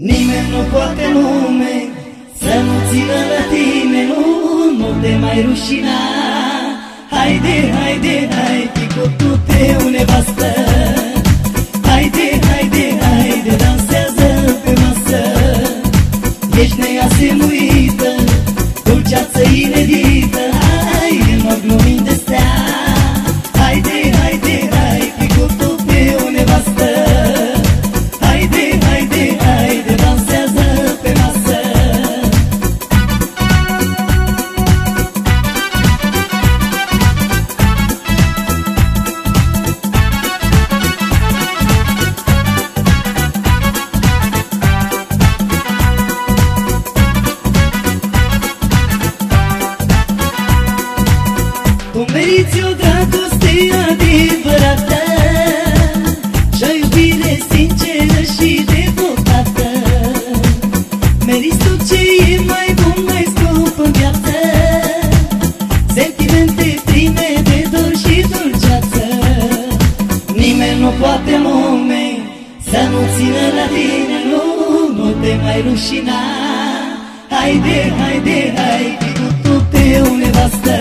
Nimeni nu poate lume să nu țină la tine, nu, nu te mai rușina. Haide, haide, hai, cu tu pe o nevastă. Haide, haide, haide, dansează pe masă. Ești neasemuită, nu poate lume să nu țină la tine Nu, nu te mai rușina. Haide, haide, haide, cu tu pe o nevastă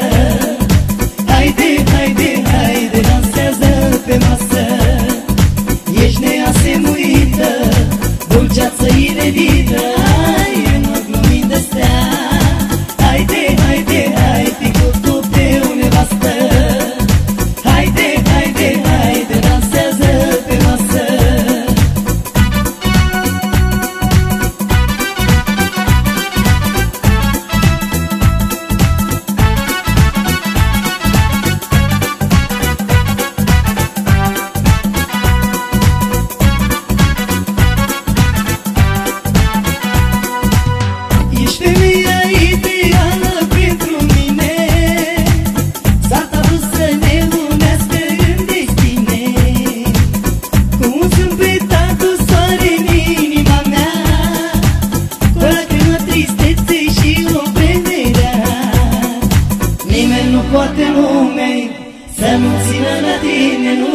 Haide, haide, haide, dansează pe masă. Ești neasemuită, dulceață inedită să nu țină la tine Nu,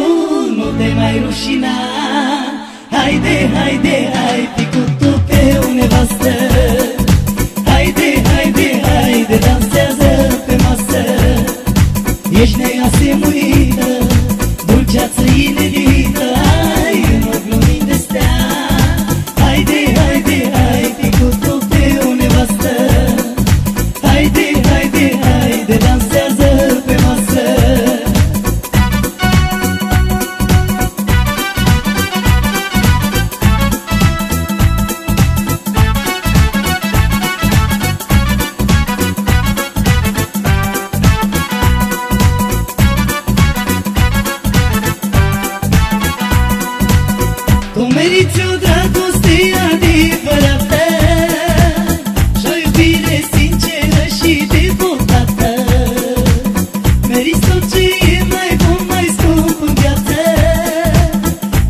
nu te mai rușina. Haide, haide, haide cu tu pe o nevastă Tu meriți o dragoste adevărată Și o iubire sinceră și devotată. Meriți tot ce e mai bun, mai scump în viață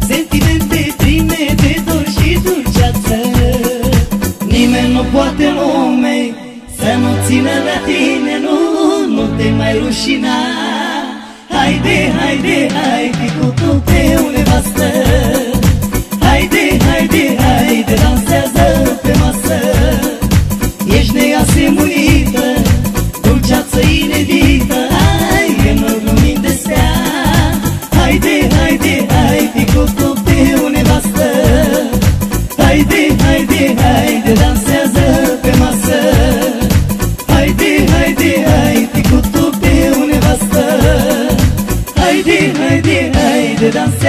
Sentimente prime de dor și dulceață. Nimeni nu poate lume să nu țină la tine Nu, nu te mai rușina. Haide, haide, haide cu tu pe o nevastă nevastă Haide,